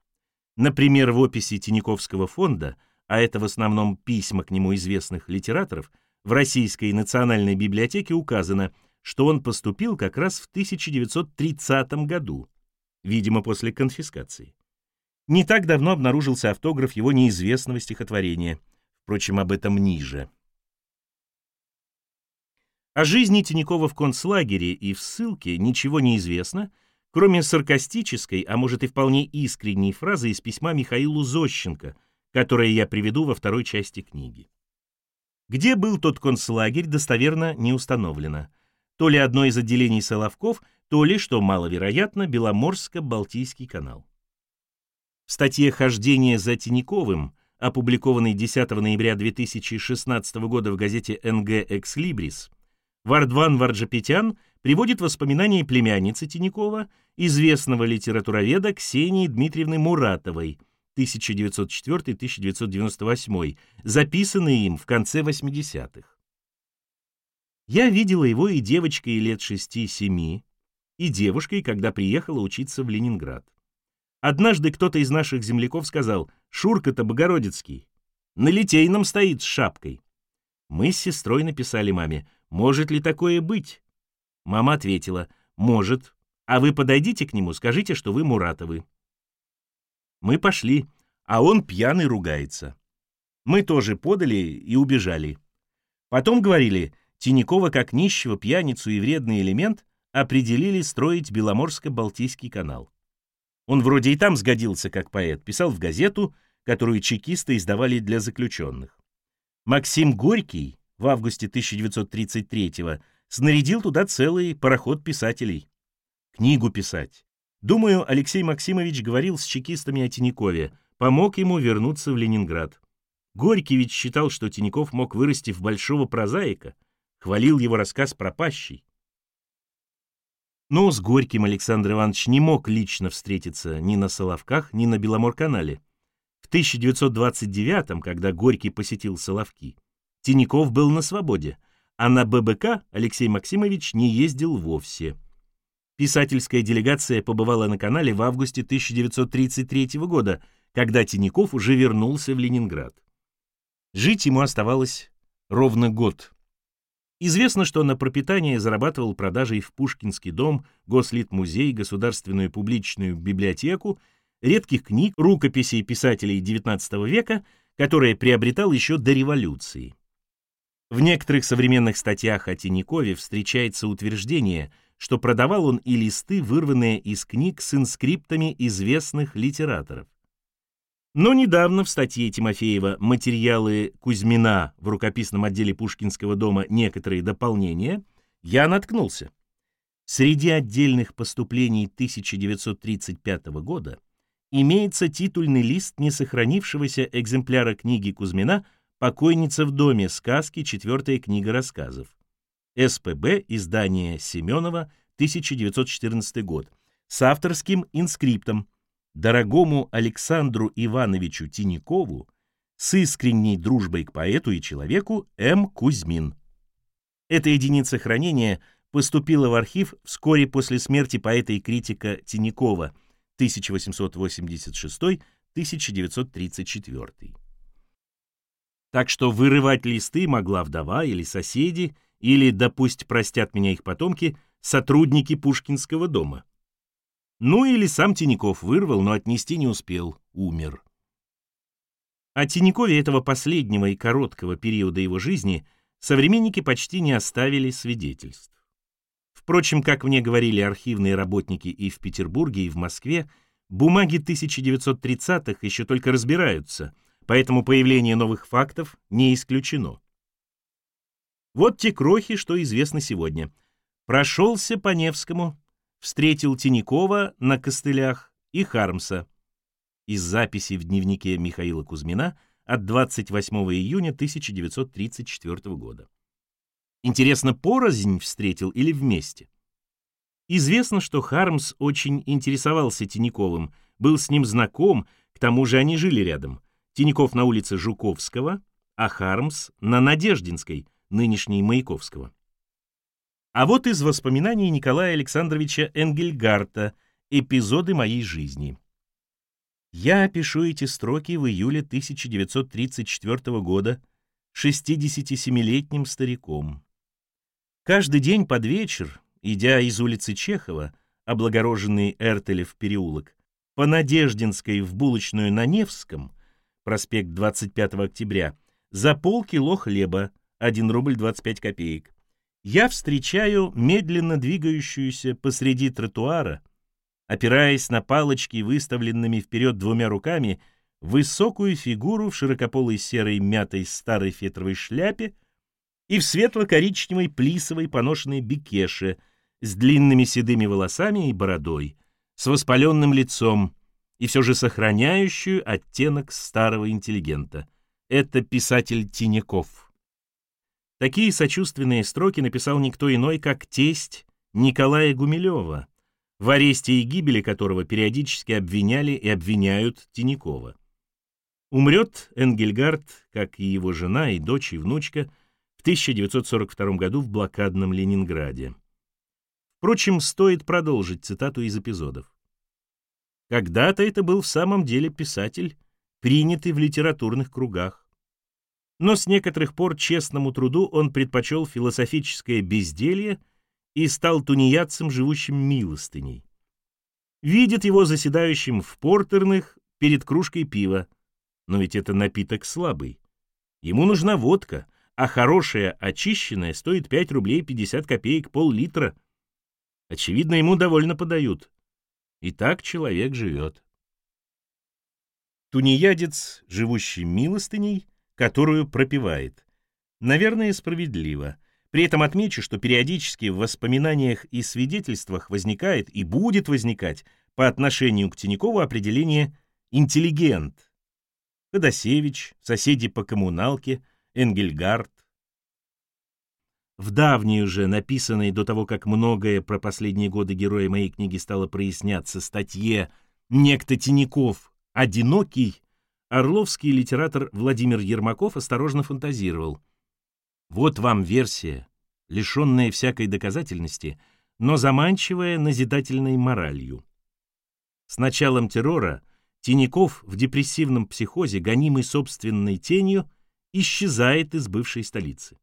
Например, в описи Тиньковского фонда, а это в основном письма к нему известных литераторов, в Российской национальной библиотеке указано – что он поступил как раз в 1930 году, видимо, после конфискации. Не так давно обнаружился автограф его неизвестного стихотворения, впрочем, об этом ниже. О жизни Тинякова в концлагере и в ссылке ничего не известно, кроме саркастической, а может и вполне искренней фразы из письма Михаилу Зощенко, которое я приведу во второй части книги. Где был тот концлагерь, достоверно не установлено – то ли одно из отделений Соловков, то ли, что маловероятно, Беломорско-Балтийский канал. В статье «Хождение за Тиньковым», опубликованной 10 ноября 2016 года в газете «НГ Экслибрис», Вардван Варджапетян приводит воспоминания племянницы Тинякова, известного литературоведа Ксении Дмитриевны Муратовой, 1904-1998, записанные им в конце 80-х. Я видела его и девочкой лет шести-семи, и девушкой, когда приехала учиться в Ленинград. Однажды кто-то из наших земляков сказал «Шурка-то Богородицкий, на Литейном стоит с шапкой». Мы с сестрой написали маме «Может ли такое быть?» Мама ответила «Может, а вы подойдите к нему, скажите, что вы Муратовы». Мы пошли, а он пьяный ругается. Мы тоже подали и убежали. Потом говорили, Тинякова как нищего, пьяницу и вредный элемент определили строить Беломорско-Балтийский канал. Он вроде и там сгодился как поэт, писал в газету, которую чекисты издавали для заключенных. Максим Горький в августе 1933-го снарядил туда целый пароход писателей. Книгу писать. Думаю, Алексей Максимович говорил с чекистами о Тинякове, помог ему вернуться в Ленинград. Горький ведь считал, что Тиняков мог вырасти в большого прозаика, хвалил его рассказ пропащий. Но с Горьким Александр Иванович не мог лично встретиться ни на Соловках, ни на Беломор-канале. В 1929-м, когда Горький посетил Соловки, Тиняков был на свободе, а на ББК Алексей Максимович не ездил вовсе. Писательская делегация побывала на канале в августе 1933 года, когда Тиняков уже вернулся в Ленинград. Жить ему оставалось ровно год. Известно, что на пропитание зарабатывал продажей в Пушкинский дом, Гослитмузей, Государственную публичную библиотеку, редких книг, рукописей писателей XIX века, которые приобретал еще до революции. В некоторых современных статьях о Тиньякове встречается утверждение, что продавал он и листы, вырванные из книг с инскриптами известных литераторов. Но недавно в статье Тимофеева «Материалы Кузьмина в рукописном отделе Пушкинского дома. Некоторые дополнения» я наткнулся. Среди отдельных поступлений 1935 года имеется титульный лист несохранившегося экземпляра книги Кузьмина «Покойница в доме. Сказки. Четвертая книга рассказов». СПБ, издание Семенова, 1914 год, с авторским инскриптом дорогому Александру Ивановичу Тинякову с искренней дружбой к поэту и человеку М. Кузьмин. Эта единица хранения поступила в архив вскоре после смерти поэта и критика Тинякова 1886-1934. Так что вырывать листы могла вдова или соседи, или, да простят меня их потомки, сотрудники Пушкинского дома. Ну или сам Тиняков вырвал, но отнести не успел, умер. О Тинякове этого последнего и короткого периода его жизни современники почти не оставили свидетельств. Впрочем, как мне говорили архивные работники и в Петербурге, и в Москве, бумаги 1930-х еще только разбираются, поэтому появление новых фактов не исключено. Вот те крохи, что известно сегодня. Прошелся по Невскому, встретил Тинякова на костылях и Хармса. Из записи в дневнике Михаила Кузьмина от 28 июня 1934 года. Интересно, порознь встретил или вместе? Известно, что Хармс очень интересовался Тиняковым, был с ним знаком, к тому же они жили рядом. Тиняков на улице Жуковского, а Хармс на Надеждинской, нынешней Маяковского. А вот из воспоминаний Николая Александровича Энгельгарта «Эпизоды моей жизни». Я пишу эти строки в июле 1934 года 67-летним стариком. Каждый день под вечер, идя из улицы Чехова, облагороженный Эртелев переулок, по Надеждинской в булочную на Невском, проспект 25 октября, за полкило хлеба, 1 рубль 25 копеек, я встречаю медленно двигающуюся посреди тротуара, опираясь на палочки, выставленными вперед двумя руками, высокую фигуру в широкополой серой мятой старой фетровой шляпе и в светло-коричневой плисовой поношенной бикеше с длинными седыми волосами и бородой, с воспаленным лицом и все же сохраняющую оттенок старого интеллигента. Это писатель Тиняков. Такие сочувственные строки написал никто иной, как тесть Николая Гумилева, в аресте и гибели которого периодически обвиняли и обвиняют Тинякова. Умрет Энгельгард, как и его жена, и дочь, и внучка, в 1942 году в блокадном Ленинграде. Впрочем, стоит продолжить цитату из эпизодов. Когда-то это был в самом деле писатель, принятый в литературных кругах. Но с некоторых пор честному труду он предпочел философическое безделье и стал тунеядцем, живущим милостыней. Видит его заседающим в портерных перед кружкой пива, но ведь это напиток слабый. Ему нужна водка, а хорошая очищенная стоит 5 рублей 50 копеек пол-литра. Очевидно, ему довольно подают. И так человек живет. Тунеядец, живущий милостыней, которую пропивает. Наверное, справедливо. При этом отмечу, что периодически в воспоминаниях и свидетельствах возникает и будет возникать по отношению к Тинькову определение «интеллигент». Ходосевич, соседи по коммуналке, Энгельгард. В давней уже, написанной до того, как многое про последние годы героя моей книги стало проясняться, статье «Некто Тиняков. Одинокий», орловский литератор Владимир Ермаков осторожно фантазировал. Вот вам версия, лишенная всякой доказательности, но заманчивая назидательной моралью. С началом террора Тиняков в депрессивном психозе, гонимый собственной тенью, исчезает из бывшей столицы.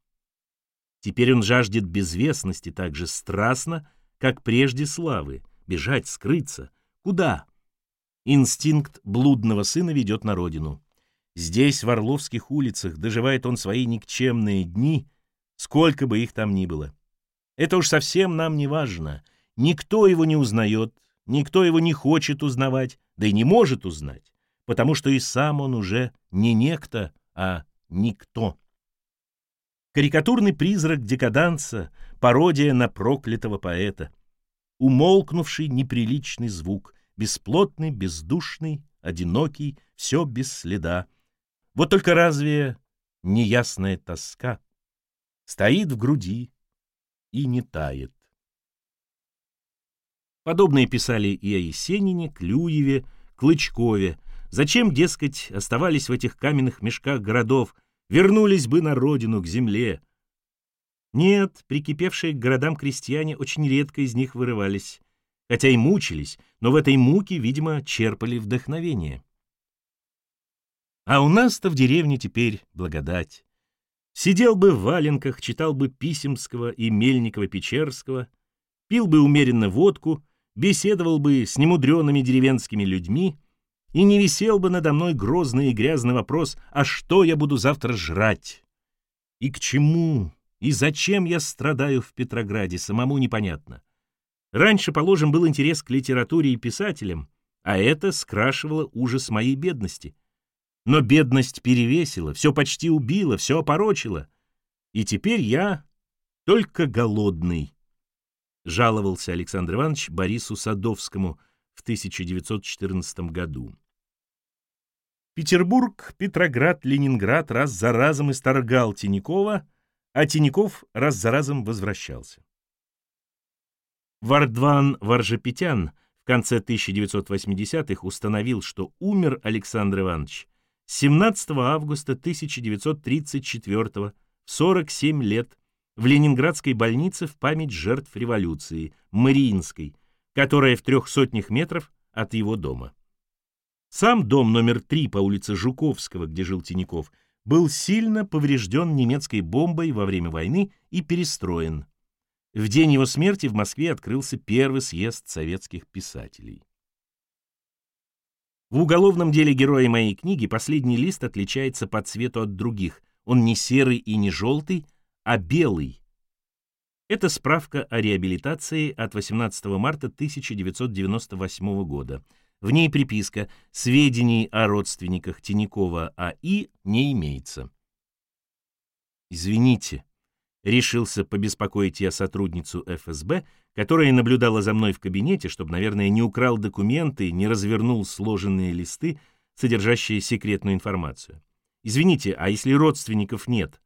Теперь он жаждет безвестности так же страстно, как прежде славы, бежать, скрыться. Куда? Инстинкт блудного сына ведет на родину. Здесь, в Орловских улицах, доживает он свои никчемные дни, сколько бы их там ни было. Это уж совсем нам не важно. Никто его не узнает, никто его не хочет узнавать, да и не может узнать, потому что и сам он уже не некто, а никто. Карикатурный призрак декаданса, пародия на проклятого поэта. Умолкнувший неприличный звук, бесплотный, бездушный, одинокий, все без следа. Вот только разве неясная тоска стоит в груди и не тает? Подобные писали и о Есенине, Клюеве, Клычкове. Зачем, дескать, оставались в этих каменных мешках городов, вернулись бы на родину, к земле. Нет, прикипевшие к городам крестьяне очень редко из них вырывались, хотя и мучились, но в этой муке, видимо, черпали вдохновение. А у нас-то в деревне теперь благодать. Сидел бы в валенках, читал бы Писемского и Мельникова-Печерского, пил бы умеренно водку, беседовал бы с немудреными деревенскими людьми — и не висел бы надо мной грозный и грязный вопрос, а что я буду завтра жрать? И к чему, и зачем я страдаю в Петрограде, самому непонятно. Раньше, положим, был интерес к литературе и писателям, а это скрашивало ужас моей бедности. Но бедность перевесила, все почти убила, все опорочила. И теперь я только голодный, — жаловался Александр Иванович Борису Садовскому в 1914 году. Петербург, Петроград, Ленинград раз за разом исторгал Тинякова, а Тиняков раз за разом возвращался. Вардван Варжапетян в конце 1980-х установил, что умер Александр Иванович 17 августа 1934 в 47 лет в Ленинградской больнице в память жертв революции, Мариинской, которая в трех сотнях метров от его дома. Сам дом номер три по улице Жуковского, где жил Тиняков, был сильно поврежден немецкой бомбой во время войны и перестроен. В день его смерти в Москве открылся первый съезд советских писателей. В уголовном деле героя моей книги последний лист отличается по цвету от других. Он не серый и не желтый, а белый. Это справка о реабилитации от 18 марта 1998 года. В ней приписка «Сведений о родственниках Тинякова А.И. не имеется». «Извините», — решился побеспокоить я сотрудницу ФСБ, которая наблюдала за мной в кабинете, чтобы, наверное, не украл документы, не развернул сложенные листы, содержащие секретную информацию. «Извините, а если родственников нет,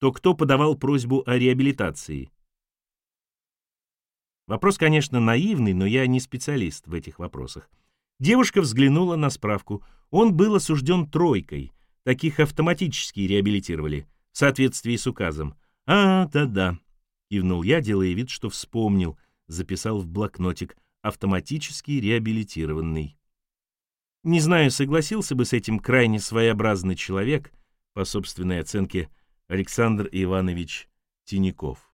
то кто подавал просьбу о реабилитации?» Вопрос, конечно, наивный, но я не специалист в этих вопросах. Девушка взглянула на справку. Он был осужден тройкой. Таких автоматически реабилитировали, в соответствии с указом. «А, да-да», — кивнул я, делая вид, что вспомнил. записал в блокнотик «автоматически реабилитированный». Не знаю, согласился бы с этим крайне своеобразный человек, по собственной оценке Александр Иванович Тиняков.